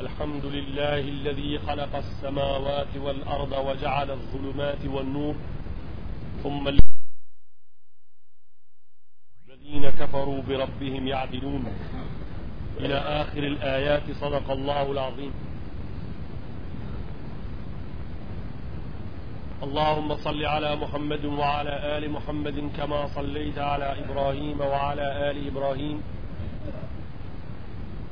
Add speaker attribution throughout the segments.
Speaker 1: الحمد لله الذي خلق السماوات والأرض وجعل الظلمات والنور ثم الذين كفروا بربهم يعدلون إلى آخر الآيات صدق الله العظيم اللهم صل على محمد وعلى آل محمد كما صليت على إبراهيم وعلى آل إبراهيم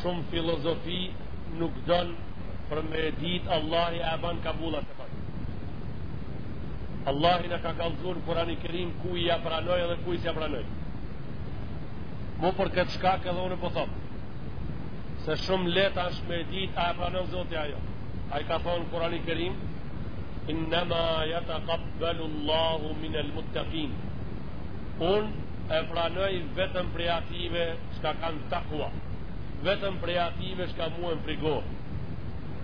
Speaker 1: shumë filozofi nuk don për me e dit Allahi e ban kabul a s'e ban. Allahi na ka kallzu n'kurani kerim kujt ia pranon edhe kujt s'ia pranon. Mu për këtë shkak edhe unë po thotë. Se shumë lehtë asht me dit a e pranon zoti a jo. Ai ka thonë n'kurani kerim innama jetekabbelu Allahu minel muttekin. Unë e pranoj vetëm prej atyve çka kanë takva, vetëm prej atyve çka mu m'frigohen.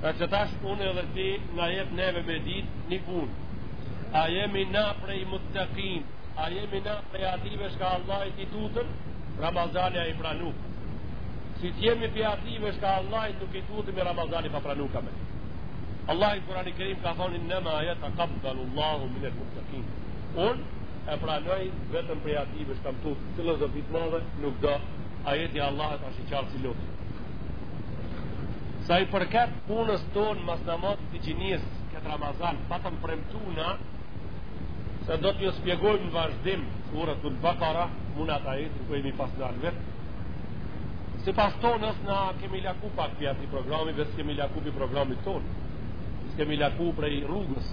Speaker 1: E qe tash unë edhe ti na jet neve me ditë një punë. A jemi na prej muttekinëve, a jemi na prej atyve çka Allahit i tuten, Ramazani a i pranu. Si të jemi prej atyve çka Allahit nuk i tuten, me Ramazani pa pranu ka me. Allahi n'kurani kerim ka thonë, innama jetekabbelu Allahu minel muttekin. Unë, e pranoj vetëm prej atyve çka m'tuten filozofi të madhe nuk do ajeti i Allahit asht i qartë si lukë sa i përket punës tonë mas namazit të iqindisë këtë Ramazan patëm premtu ne se do t'ju spjegojmë në vazhdim suretul bakara mu te ajeti ku e kemi pas ndalë vjet sipas tonës na kemi laku pak prej programit dhe s'kemi laku prej programit tonë s'kemi laku prej rrugës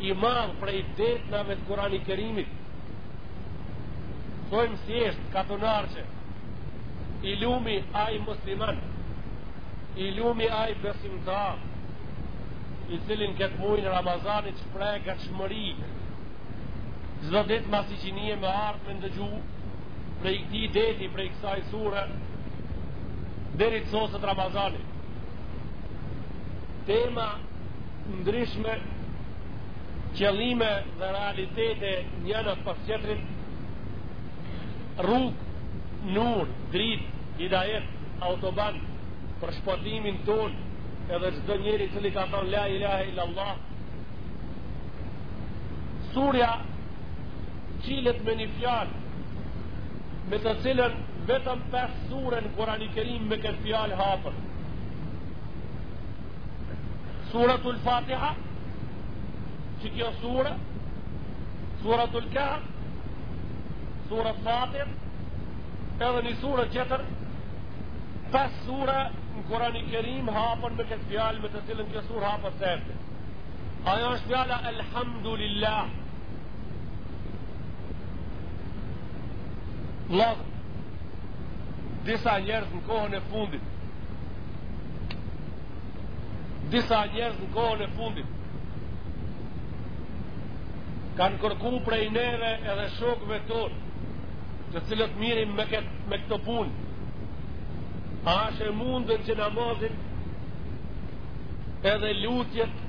Speaker 1: i madh prej detnave të Kurani Kerimit. Thojmë thjesht katunarçe, i lumi ai musliman, i lumi ai besimtar, i cili n'këtë mujn e Ramazanit shpreh gatishmëri, çdo ditë mas iqindie me ardh me ndëgju, prej këtij deti, prej kësaj sure, deri të soset Ramazani. Tema ndryshme qëllime dhe realitete njëna pas tjetrit rrugë nur, dritë, hidajet autoban për shpëtimin tonë edhe çdo njeri i cili ka thon la ilahe illallah surja çelet me një fjalë me të cilën vetëm 5 sure n'kurani kerim me këtë fjalë hapen Suratul Fatiha, qe kjo sura, Suratul Kahf, Surat Fatir, edhe një sura tjetër, pesë sura në Kurani Kerim hapen me këtë fjalë me të cilën kjo sura hapet, se ajo është fjala Elhamdulillah. Vlog, disa njerëz në kohën e fundit, Disa njerëz në kohën e fundit kanë kërku prej neve edhe shokëve tonë, të cilët mirim me, këtë, me këto punë. A është e mundën që namazin edhe lutjet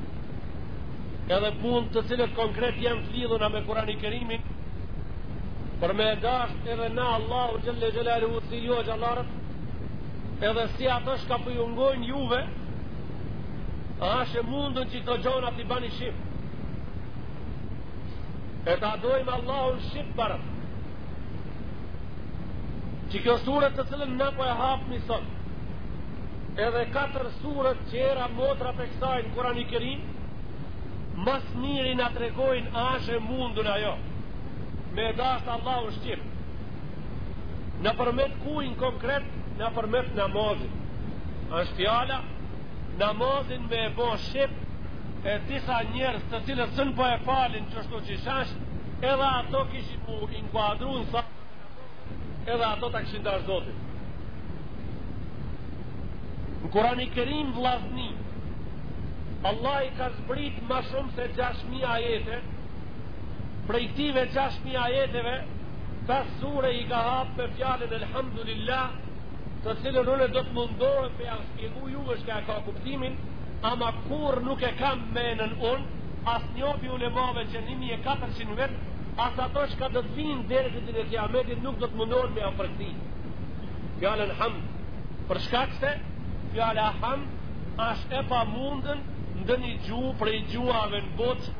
Speaker 1: edhe punët të cilët konkret janë të lidhuna me kurani kerimin, për me e dasht edhe na Allahun xhel-le xhelaluhu si jo gjallarët, Edhe si ato shka po ju ngojnë juve, a është e mundën që këto gjona t'i bajm shqip. E ta dojmë Allahun shqip parët. Që kjo surët të cilën na po e hapim sot, edhe katër surët tjera motrat e kësaj në Kurani Kerim, ma s'miri na tregojnë a është e mundën ajo, me e dashtë Allahun shqip. Nëpërmjet kujna konkret Nëpërmjet namazit është fjala Namazin me e bo shqip E disa njerëz të cilët s'un po e falin qashtu qysh asht Edhe ato kishin mu inkuadru në saf Edhe ato ta kishin dasht zotin Në kurani kerim vllazni Allahi i ka zbrit ma shumë se 6.000 ajete Prej tyne 6.000 ajeteve Pesë sure i ka hapë me fjalën Elhamdulillah, të cilën unë do të mundohem për jau shpjegu juve shka e ka kuptimin, ama kurrë nuk e kam menën unë, as njopi ulemave që 1400 vjet, as ato shka do të vinë deri ditën e kiametit nuk do të mundohen me e përkthi fjalën hamd, për shkak se fjala hamd, asht e pamundën ndonjë gjuhë prej gjuhave në botë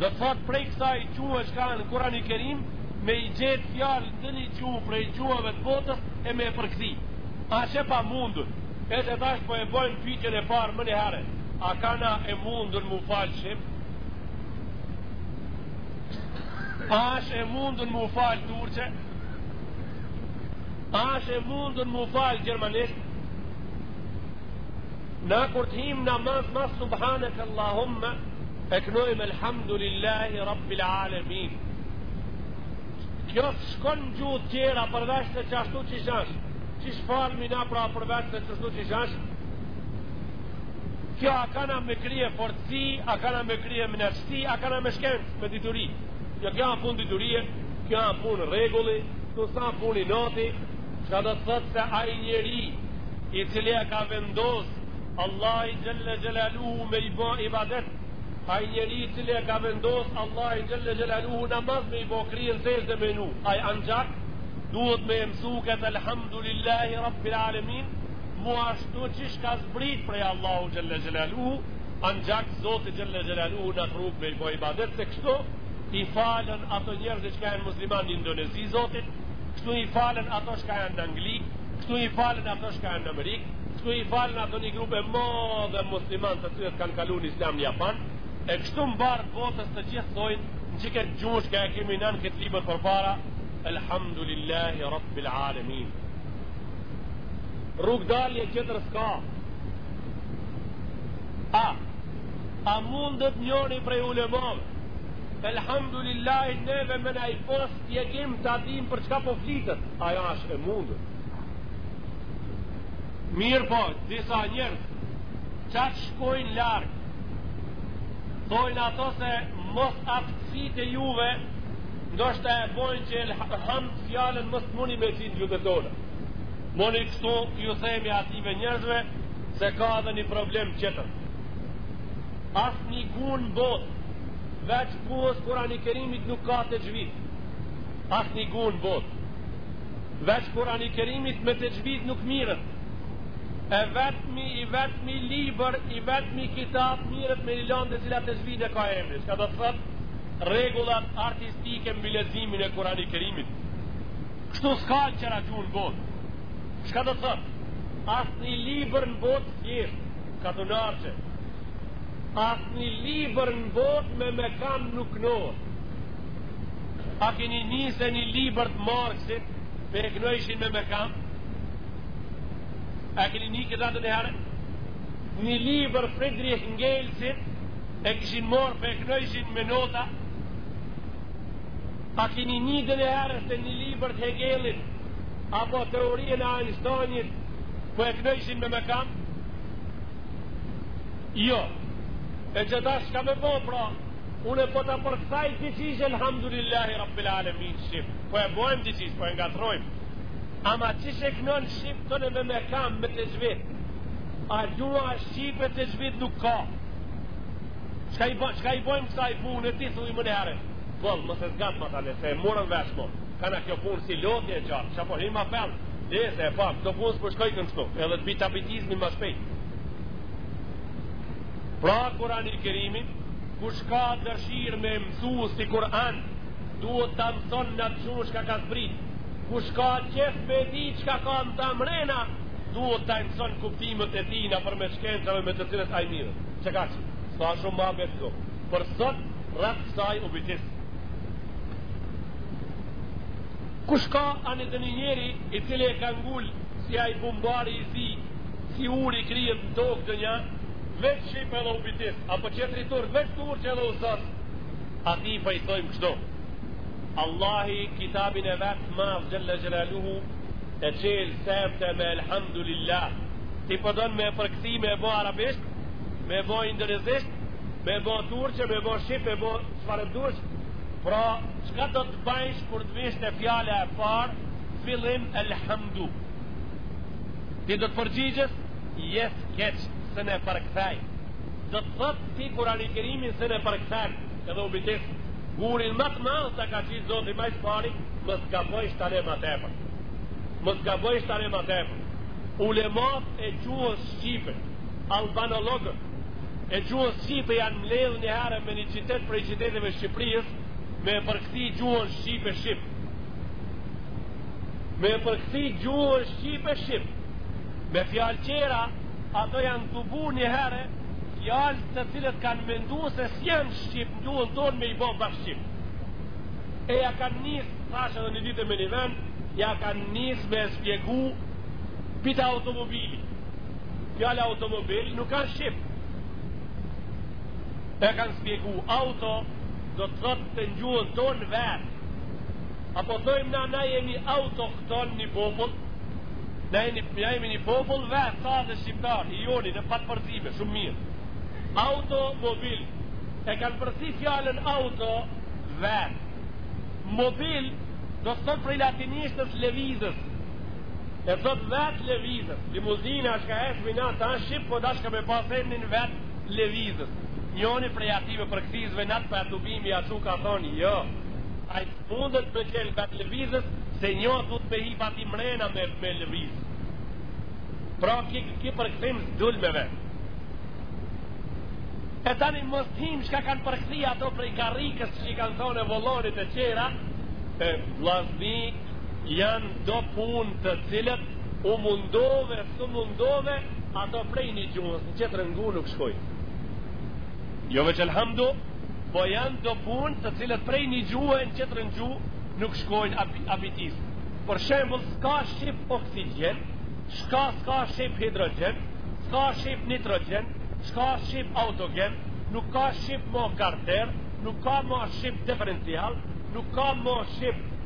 Speaker 1: Do të thotë prej kësaj gjuhe që ka në Kur'ani Kerim me i gjetë fjalë në një gjuhë prej gjuhëve të botës e me e përkthi. Asht e pamundun, edhe tash po e bojmë pytjen e parë më njëherë, a ka kan e mundur mu falë shqip? A asht e mundur mu falë turqe? A asht e mundur mu falë gjermanisht? Na kur të him namaz me subhaneke Allahumme E kënojm elhamdulillahi rabbil alemin Kjo s'shkon në gjuhë tjera përveç se që ashtu qysh asht Që shfalë mi na pra përveç se që ashtu qysh asht Kjo a kana me kryeforësi, a kana me kryeneçësi, a kana me shkencë, me dituri Kjo kjo a punë diturie, kjo a punë rregulli, kjo s'a punë inoti Çka do të thotë se ai njeri i cili e ka vendos Allahin xhelle xhelaluhu me i bë ibadet, ai njeri i cili e ka vendos Allahin xhelle xhelaluhu namaz me i bë kryen në sexhde me nu, ai anxhak duhet me e mësu këtë elhamdulillahi rabbil alemin, mu ashtu qysh ka zbrit prej Allahu xhelle xhelaluhu, anxhak Zoti xhelle xhelaluhu në atë rrugë me i bë ibadet se kështu i falen ato njerëz që janë muslimanë në Indonezi Zotit. kështu i falen ato shka janë në Angli, kështu i falen ato shka janë në Amerikë, kështu i falen ato një grup e madhe musliman të cilët kanë kalu në islam në Japan, e kështu mbarë botës të gjithë thojnë në qëtë gjuhë shka e kemi na në këtë libër përpara, Elhamdulillahi Rabbil Alemin. Rrugëdalje qetër s'ka. A, a mundet njëri prej ulemave, Elhamdulillahi neve me na i bo shpjegim ta dim për çka po flitet? Ajo është e mundur. Mirëpo, disa njerëz qaq shkojnë larg. Thojnë ato se mosaftësitë e juve ndoshta e bojnë që elhamd fjalën mos muni me qit në gjuhë tonë. Moni kështu ju themi atyve njerëzve se ka edhe një problem qetër. Asnjë guhë n'botë veç guhës Kurani Kerimit nuk ka texhvid Asnjë guhë n'botë veç Kurani Kerimit me texhvid nuk mirret E vetmi, i vetmi libër, i vetmi kitab mirret me një lëndë e cila texhvid e ka emrin Shka do të thotë Rregullat artistike mbi leximin e Kurani Kerimit Kështu s'ka në qera gjuhë në botë Shka do të thotë Asnjë libër në botë thjesht Katunarçe Asnjë libër në botë me mekam nuk knohet A keni ni se një libër të Marksit po e kënojshin me mekam A keni ni ndonjëherë një libër Friedrich Engelsit e kishin marrë po e kënojshin me nota A keni ni ndonjëherë se një libër të Hegelit Apo teorien e Einsteinit po e kënojshin me mekam Jo. E qetash shka me bo, pra, une po ta përkthej diqysh, elhamdulillahi, rabbil alemin, shqip. Po e bojmë diqysh, po e ngatrrojmë. Ama qysh e kënon shqip tani me mekam me texhvid. A gjuha shqipe texhvid nuk ka. Qka i, bo, qka i bojmë kësaj pune, ti thuj më njëherë. Po, mos e zgat më tani, se e morën vesh më. Kana kjo punë si lotje e gjatë, që po hi ma thellë, dhe se e pa, këto punë së përshkoj kënë shko, edhe të bita bitizmin ma shpejt. Pra Kuran i Kerimin, kush ka dëshirë me mësu si Kuran, duhet të mëson në të shumë çka ka zbrit, kush ka qef me di çka ka në të mrena, duhet të mëson kuptimet e tij nëpërmes shkencave me të cilat ai mirret, qekaq, sa shumë ma betë për sot, rreth kësaj u bitis. Kush ka ani de një njeri i cili e ka ngul si ai bumbari i zi, si uri kryet në tokë dynja, veç shqip edhe u bitis, apo qetri turk, veç turqe edhe u sos, ati i fajsojmë kështu. Allahi kitabin e vet madh xhelle xhelaluhu e çel sefte me elhamdulillah. Ti po don me përkthi me ba arabisht, me ba indonezisht, me ba turqe, me ba shqip, me ba çfarë dush, Pra, çka do të bajsh kur të vish te fjala e parë, fillim elhamdu. Ti do të përgjigjesh, jes keq s'un e përkthej. Do të thot ti Kurani Kerimin s'un e përkthen, edhe u bitis. Gurin ma të madh ta ka qit Zoti ma së pari, mos gabojsh tani ma tepër. Mos gabojsh tani ma tepër. Ulemat e gjuhës shqipe, albanologët, e gjuhës shqipe janë mbledhë një herë me një qytet prej qyteteve Shqipërisë me e përkthi gjuhën shqipe shqip me e përkthi gjuhën shqipe shqip me fjalë qera ato janë tubu një herë fjalë të cilat kanë mendu se s'janë shqip në gjuhën tonë me i ba ba shqip e ja kanë nis thashë edhe një ditë me një vend ja kanë nis me e shpjegu pita automobili Fjala automobil nuk ka n'shqip. E kanë shpjegu auto do të thot te n'gjuhën tonë vet. Apo thojmë na na jemi autokton një popull, na jemi një popull vet, sa dhe shqiptar, i joni e pat përkthime, shumë mirë. Automobil, e kanë përkthi fjalën auto vet. Mobil, do të thot prej latinishtes lëvizës, E thot vetlëvizës, limuzina është ka eshtë mina të anë shqip, po dashka me pas emnin vetlëvizës. Njoni prej atyve përkthysve në atë far tubimi a çu ka thonë, jo, ai s'mundet me qenë vetlëvizës, se njo duhet me hip aty mrena me, me lëviz. Pra ky, ky përkthim s'dul me vend. E tani mos t'him çka kanë përkthi ato prej karrikës që i kanë thonë e volanit e qera, e vlasni, Janë do punë të cilët u mundove, s'u mundove, ato prej një gjuhës, në qetrën gjuhë nuk shkojnë. Jo veç elhamdu, po janë do punë të cilët prej një gjuhe në qetrën gjuhë nuk shkojnë apitis. Për shembul, s'ka shqip oksigjen, s'ka shqip hidrogjen, s'ka shqip nitrogjen, s'ka shqip autogjen, nuk ka shqip ma karter, nuk ka ma shqip diferencial, nuk ka ma shqip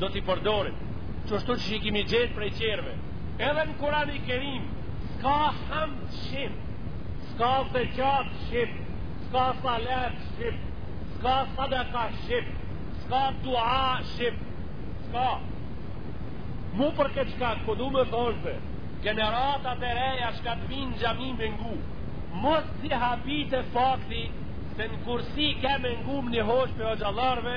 Speaker 1: do t'i përdorim. Qashtu i kimi gjetë prej qerve. Edhe në Kurani Kerim, s'ka hamd shqip, s'ka zekat shqip, s'ka salat shqip, s'ka sadaka shqip, s'ka dua shqip, s'ka. Mu për këtë shka, po du me thonë se, generatat e reja shka të vinë n'xhami me ngu, mos t'i habite fakti, se në kursi ke me ngu një hoxhë prej hoxhallarëve,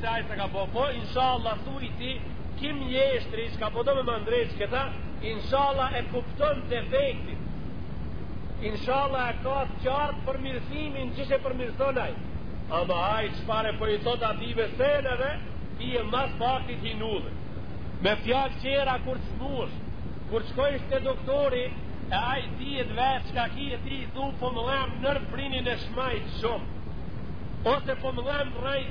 Speaker 1: Se ai se ka bo, po inshallah thuj ti ki mjeshtri që ka po do me më ndrejt këta Inshallah e kupton defektin Inshallah e ka të qartë përmirësimin që përmirëson ai Ama ai që pare për po i thot atyne seneve Ti e mas faktit i nudhe Me fjalë qera kur të smuhsh Kur të shkojsh te doktori E ai t'vet çka ki e ti i thu Po më dhem nër brinin e majt shumë Ose po më dhem rajt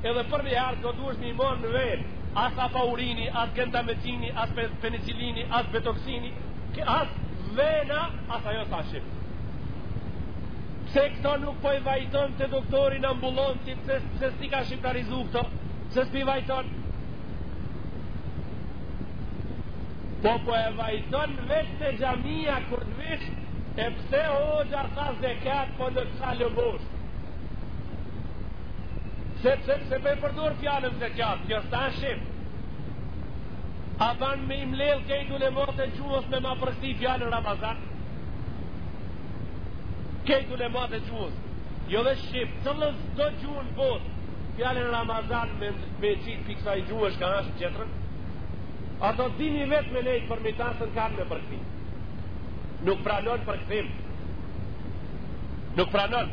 Speaker 1: Edhe për një herë do duhesh mi marr në venë, as apaurini, as gentamecini, as penicilini, as betoksini, as vena, as ajo s'a shqip. Pse këto nuk po i vajton te doktori n'ambulantë, pse, pse s'i ka shqiptarizu këto, pse s'pi vajton? Po po e vajton veç te xhamia kur të vish, e pse hoxha tha zekat po në kësa lëbosh? Sepse pse po e përdor fjalën zekat, kjo s'a shqip. A ban me i mledh krejt ulemat e gjuhës me ma përkthy fjalën Ramazan? Krejt ulemat e gjuhës, jo veç shqip, cilësdo gjuhë n'botë, fjalën Ramazan me, me qitë pi ksaj gjuhës kah asht qetrën? A do dini vet me nejtë përnime s'un kanë me përkthy? Nuk pranon përkthim. Nuk pranon.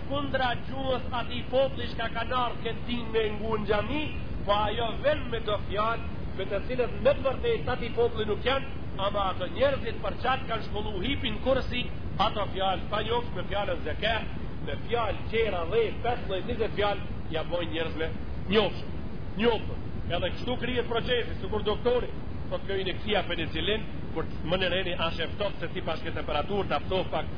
Speaker 1: Kundra gjuhës atij populli çka kanë ardhë këtë din me e ngu në xhami, po ajo vjen me do fjalë, me të cilët me të vërtetë atij populli nuk janë, ama ato njerëzit për qat kanë shkollu hipin n'kursi, ato fjalë t'panjofshme me fjalën zekah, me fjalë tjera dhjetë, pesëmbëdhjetë, njëzet fjalë ja bojnë njerëzve njofshme, njoftën. Edhe kështu krijohet procesi, sikur doktori, thotë kjo ineksia penicilin, kur më nëreni a je ftoft se ti pashke temperaturë ta ftoft pak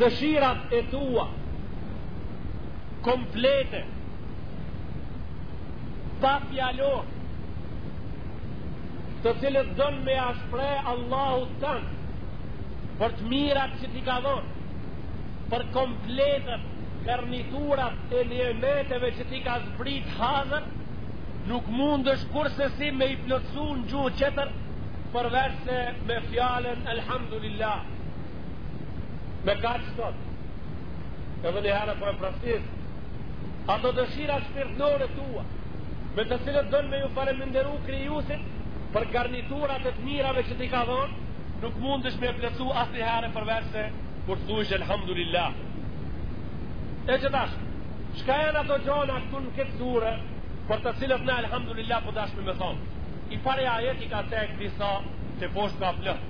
Speaker 1: Dëshirat e tua komplet atë fjalor të cilët don me ja shpreh Allahut tand për të mirat që t'i ka dhon për kompletet garniturat e nimeteve që t'i ka zbrit hazër nuk mundesh kurrsesi me i plotsu në gjuhë tjetër përveç se me fjalën Elhamdulillah Me kaq sot, edhe një herë po e përsëris, ato dëshira shpirtnore tua, me të cilët don me ju faleminderu Krijusit për garniturat e të mirave që t'i ka dhonë, nuk mundesh me i plotsu asnjëherë përveç se kur të thush elhamdulillah. E që tash, shka janë ato gjona këtu në këtë sure, për të cilët ne elhamdulillah po dashme me thonë. I pari ajeti ka tek disa të poshtë ka plëtë.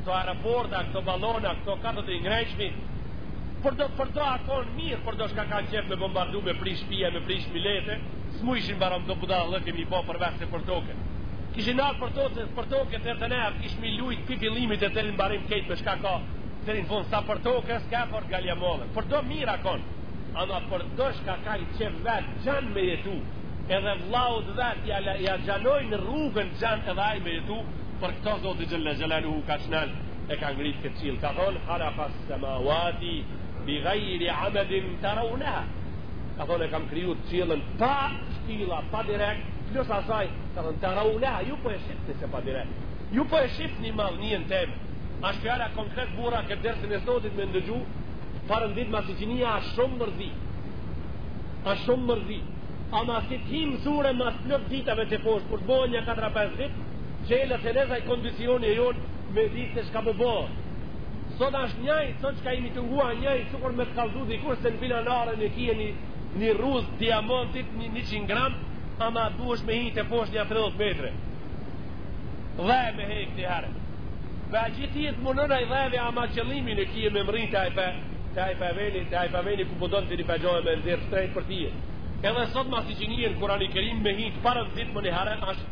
Speaker 1: këto aeroporta, këto balona, këto kato të ingrejshmi, për do, për do a kon mirë, për do shka kanë qef me bombardu, me prish shpia, me prish milete, s'mujshin barem do budal dhe kemi bo përveçse për toke. Kishin ardhë për toke, për toke të të ne, kish mi lujt pipi limit e të rinë barim kejt me shka ka, të rinë fund, sa për toke, s'ka për galja mole. Për do mirë a kon, ama për do shka kanë qef vetë, gjanë me jetu, edhe vllaut vetë, ja, ja gjanojnë rrugën gjanë edhe ai me jetu, Për këto Zoti Xhelle Xhelaluhu ka çu nalt e ka ngrit këtë qiell. Ka thonë, halakas semawati, bi gajri amedin terauneha. Ka thonë, e kam kriju qiellin pa shtylla, pa direk, plus asaj, ka thonë, terauneha, ju po e shihni se pa direk. Ju po e shihni madhninë teme. Asht fjala konkret burra këtë dersin e sotit me ndëgju, parën ditë masi që hin a shumë mërzi. A shumë mërzi. Ama si të himë zure masë plët ditave të poshë, kur të bojë një 4-5 ditë, Çela Tereza i kondicioni e jonë me ditë se shka më bo. Sot ashtë njaj, sot shka imi të ngua njaj, sikur me të kallzu dikush se në filan are në kje një, një rruzë diamantit një, njëqin gram, ama duhesh me hi teposhtë një 30 metre. Dhe me hek një herë. Dhe a gjithë jetë më nëna i dheve ama qëllimi në kje me mërri te aj, te aj veni, te aj veni ku pëdojnë po të një pëgjojnë me nxjerrë shtrejt për tije. Edhe sot masi që njën, Kurani Kerim me hi të parën ditë më një herë, ashtë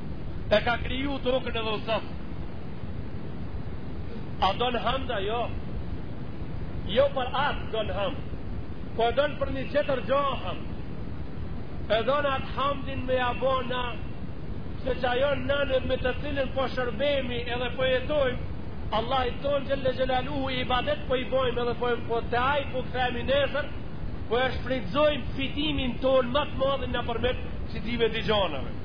Speaker 1: E ka kriju tokën edhe o sot A don hamd a jo Jo për atë don hamd Po e don për një tjetër gjo hamd E don atë hamdin me ja bo na Se që ajo nane me të cilin po shërbemi edhe po jetojmë Allahit tonë xhelle xhelaluhu ibadet po i bojmë edhe po, po te Ai po kthehemi nesër Po e shfrytzojmë fitimin tonë ma të madhin në përmjet që dive di gjonëve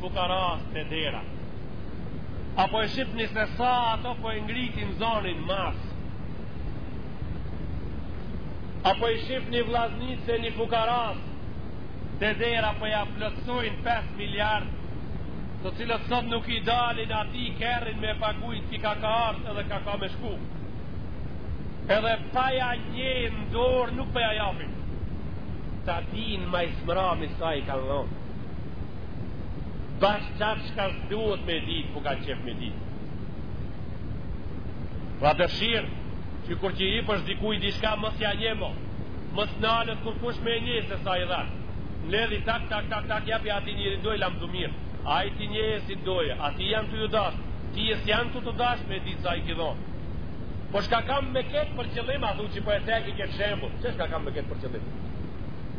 Speaker 1: fukaras te dera. Apo e shihni se sa ato po e ngrisin zonin mas. Apo e shihni vllaznit se një fukaras te dera po ja plotësojnë 5 miliard të cilët sot nuk i dalin atij kerrin me e pagujt qi kah ka ardh edhe kah ka me shku. Edhe pa ja nje n'dorë nuk po ja japin. Ta din ma i mrami sa i kan dhonë. Bash qatë çka s'duhet me dit, po ka qejf me dit. Pra dëshirë, që kur t'i jepsh dikuj diçka mos ja nje more, mos le t' kurkush me nje se sa i dha. Mledhi tak, tak, tak, tak, jepi atij njeri, thoj lamtumirë. Ai i nje si doj, atij jon tu ju dash, ty s'jon tu t'u dash me dit sa i ki dhonë. Po çka kam me ketë për qëllim, a thu që po e ceki ketë shembul, çka kam me ketë për qëllim?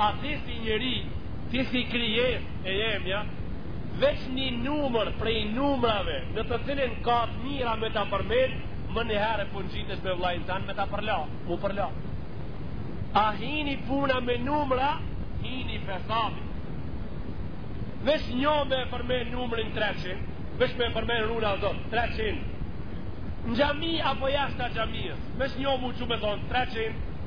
Speaker 1: A ti si njeri, ti si krijesë e jemja, veç një numër prej numrave n' të cilin ka t'mira me ta përmend, menjëherë po ngjitesh me vllaun tënd me ta përla, mu përla. A hini puna me numra, hini hesapi. Veç njo me përmen numrin 300, veç me përmen runa Zot, 300. Në xhami apo jashta xhamisë, veç njo mu çu me thonë 300,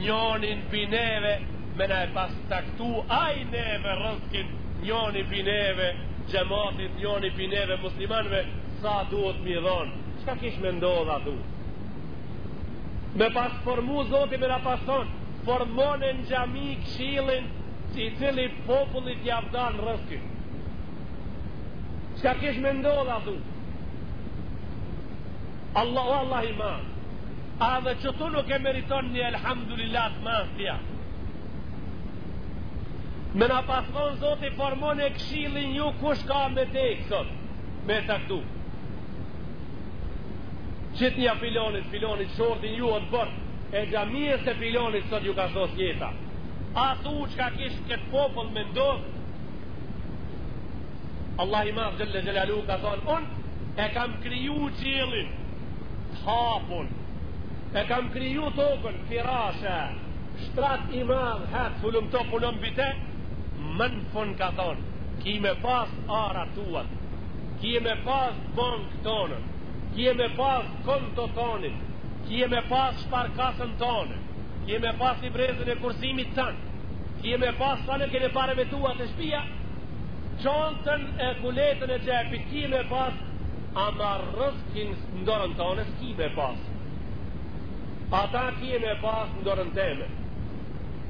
Speaker 1: njonin pi neve me na e pas caktu ai neve rrëskin njoni pi neve xhematit njoni pi neve muslimanëve sa duhet mi dhon çka kish me ndodh a thu me pas formu zoti me na pas thon formone në xhami këshillin i cili popullit jav dan rrëskin Çka kish me ndodh a thu Allahu Allah i ma A edhe qitu nuk e meriton një elhamdulillah të madhësja. Me na pas thonë zoti formone këshillin ju kush ka me dek sot, meqë ktu. Qitnja filonit, filonit shortin ju ot bore xhamisë filonit sot ju ka sos jeta. A thu çka kish këtë popull me ndodhë, Allah i madhë xhelle xhelaluhu ka thonë, unë e kam kriju qiellin, Hapun. E kam kriju tokën, firashe, shtrat i madhë, hec, hulumto, puno, mbill, më në fun ka thonë, ki me pas arat tua, ki me pas bankën tonen, ki me pas konton tonen, ki me pas shparkasën tonë, ki me pas librezën e kursimit tan, ki me pas tanekene pareve tua te shpia, çantën e kuletën e xhepit, ki me pas Ama rrëzkin në dorën tone s'ki me pas Ata ki me pas në dorën teme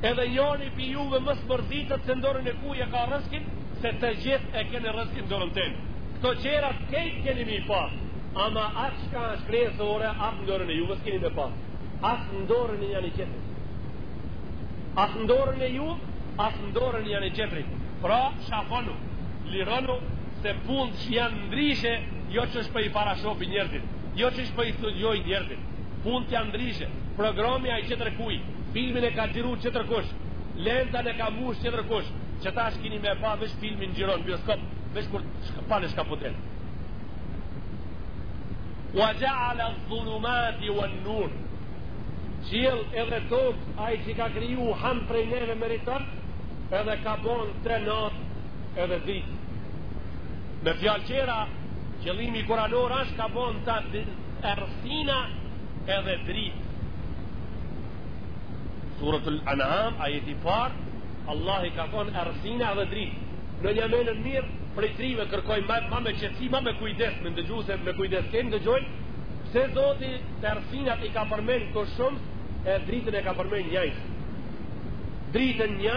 Speaker 1: Edhe njoni pi juve mos mërzitet se në dorën e kuj e ka rrëzkin Se të gjithë e keni rrëzkin në dorën teme Këto qerat kejt keni mi pas Ama atë shka është kryesore Atë në dorën e juve s'kini me pas Atë në dorën e njani qetri Atë në dorën e juve Atë në dorën e njani qetri Pra shafonu Lironu se punt jan ndrishe jo që shpo i parashofi njerzit jo që shpo i studioj njerzit punt jan ndrishe programi a i qetër kuj filmin e ka xhiru qetër kush lentan e ka mush qetër kush që tash kini me pa veç filmin xhiro në bioskop veç kur pane shka po del wa jaala dhulumati wa nur qiell edhe tok ai që ka kriju hamd prej neve meriton edhe ka bon tre not edhe dit me fjalë qera qëllimi kuranor është ka bon terrsina edhe drit suretul Enam ajeti par Allah i ka bon errsina edhe drit në një mënyrë prej juve kërkoj ma, ma me qëtësi ma me kujdes me ndëgju se me kujdes kem ndëgju se zoti terrsinat i ka përmen kër shumë e dritën e ka përmen njajës dritën një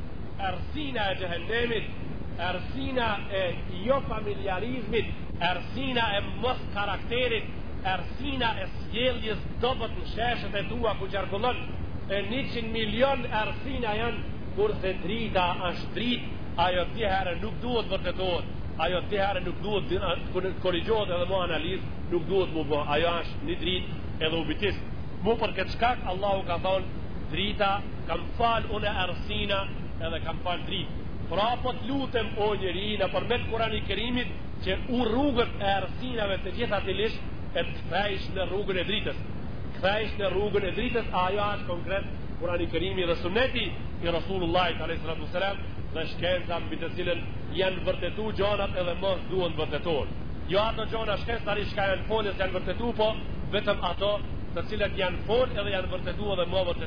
Speaker 1: errësina e xhehenemit, errësina e jofamiljarizmit, errësina e moskarakterit, errësina e sjelljes dobët në sheshet e tua ku qarkullon, e njëqind milion errësina janë, kurse drita është dritë, ajo dy herë nuk duhet të vërtetohet, ajo dy herë nuk duhet të korrigjohet edhe më analizë nuk duhet m'u bë, ajo është një dritë edhe u bitis. Mu për këtë shkak Allahu ka thonë drita Kam falë une errsina edhe kam falë dritë. Pra po të lutem o njeri nëpërmet kurani kerimit që rrugët e errsinave të gjitha t'i lish e të këthejsh në rrugën e dritës. Këthejsh në rrugën e dritës a ajo ashtë konkret kurani kerimi dhe suneti i Rasulullah a.s. dhe shkenca mbi të cilën janë vërtetu gjonat edhe mo s'duhen vërtetuar. Jo ato gjona shkencëtari shka janë fol e s'janë vërtetu po vetëm ato të cilët janë folë edhe janë vërtetu edhe më vërtetu.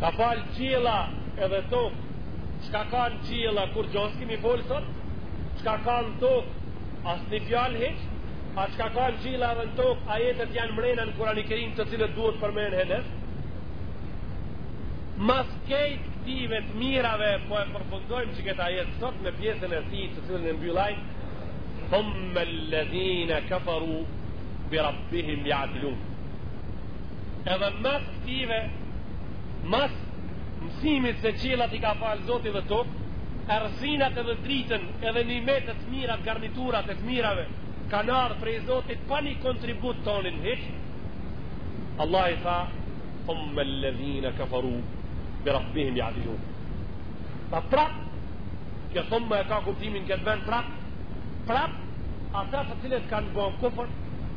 Speaker 1: Ka fal qiella edhe tok Çka ka në qiella kurgjo s'kemi fol sot Çka ka në tok Asnjë fjal hiç A çka ka në qiella edhe në tok Ajetet janë mrena në kurani kerim të cilët duhet përmen henez Mas kejt këtyve të mirave po e përfundojmë qëkët ajet sot me pjesën e tij të cilën e mbyll ai Thumme ledhina kafaru bi rabbihim ja Edhe mas këtive, mas mësimit se qiellat i ka falë Zoti dhe tokë, errësinat edhe dritën edhe nimetet të mirat garniturat e të mirave kanë ardh prej Zotit pa një kontribut tonin hiç Allahi tha thumme ledhine keferu bi rabbihim jadilun pa prap kjo thumme e ka kuptimin këtë ven prap prap ata të cilët kanë bon kufër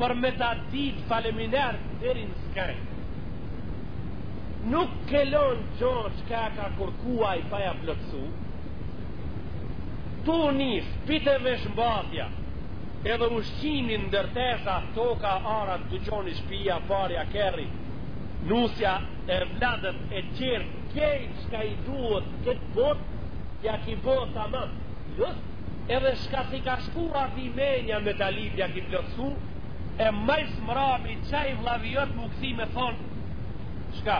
Speaker 1: Për me ta dit faleminer deri në skaj Nuk ke lon gjo çka ka kërku aj pa ja plotsu Tu nis prej te veshmbathja Edhe ushqimi ndërtesa toka arat dyqoni shpia parja kerri Nusja evladët e tjertë Kejt çka i duhet këtë bot Ja ki bo tamam Lësë edhe çka s'i ka shku atij menja me ta lyp ja ki plotësu e ma s'mrami qaj vllavi jot mu këthy me thon çka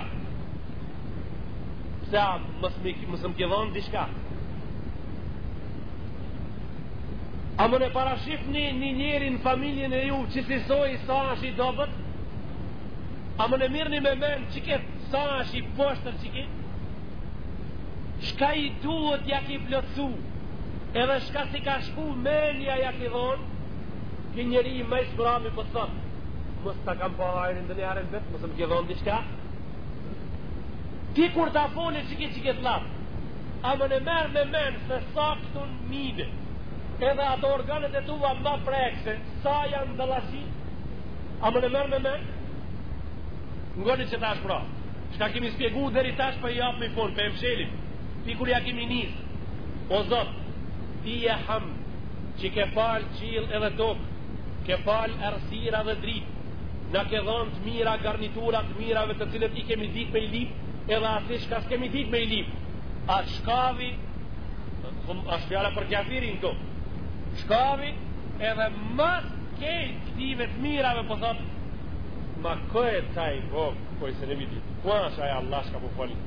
Speaker 1: pse a mos m'ki dhon diçka A muni parashifni një njeri në familjen e juj qisi soj sa është i dobët? A muni merrni me men që këtë sa është i poshtër që këtë? Çka i duhet ja ki plotsu? Edhe çka s'i ka shku menja ja ki dhon Ky njeri ma s'mrami për po thot Mos ta kam pa hajrin dhe një herë vet Mos më ki dhon diçka Ti kur ta foli që ki që ki thlat A mun e merr në men se sa këtu në mide Edhe ato organet e tua ma prekëse Sa janë dhe lasi A mun e merr në men Ngoni qeta është pra Çka kemi spjegu deri tash por po i japë me fol Për e mshelim Ti kur ja kemi nis, o Zot, ti je hamd, që ke fal qiell edhe tokë, ke fal errësira dhe dritë, na ke dhënë të mira garnitura të mirave të cilat i kemi ditë me i lyp, edhe atë çka s'kemi ditë me i lyp. A shkavi, a është fjala për kafirin këtu, shkavi edhe mas kejt këtive të mirave po thot ma kë e taj vok po i se në viti ku asht ai Allah çka po foli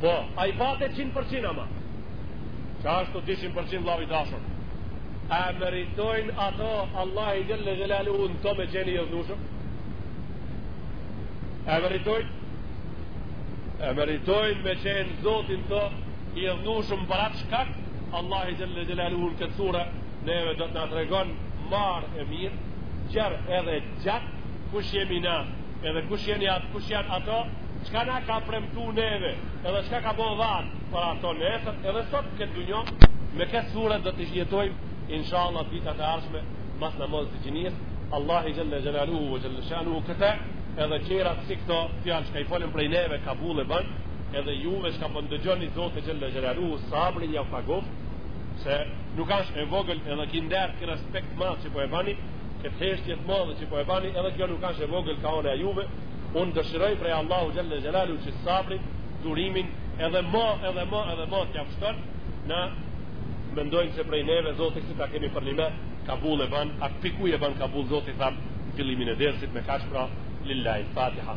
Speaker 1: Po, a i pate qin për qin ama? Qashtu është qin për qin vllavi i dashur? A meritojnë ato Allahi xhel-le xhelaluhu me qenë i hidhnushëm? A meritojnë? A meritojnë me qenë Zoti i hidhnushëm për atë shkak? Allahi xhel-le xhelaluhu në këtë sure neve do të na tregon marë e mirë, gjerë edhe gjatë, kush jemi na edhe kush jeni atë, kush janë ato, çka na ka premtu neve, edhe çka ka me dhanë, për ato nesër, edhe sot në këtë dunjo, me këtë sure do të sqarojmë, inshallah, ditët e ardhshme, mas namazit të ikindisë, Allahu xhele xhelaluhu, ve xhele shanuhu këtë, edhe tjera si këto, fjalë çka u folën prej neve, kabull i bëftë, edhe juve çka po ndëgjoni, Zoti xhele xhelaluhu, sabrin ju pagoftë, se nuk ashtë e vogël edhe ky nder ky respekt i madh që po e bani, Këtë heshtje të madhe që po e bani edhe kjo nuk është e vogël ka ana e juve. Unë dëshiroj prej Allahut xhele xhelaluhu që sabrin, durimin edhe më edhe më edhe më t'jua shton, ne mendojmë se prej neve Zoti që ta kemi për ndime, kabul e ban, a piku e ban kabul Zoti thamë fillimin e dersit me kaç pra lillahi fatiha.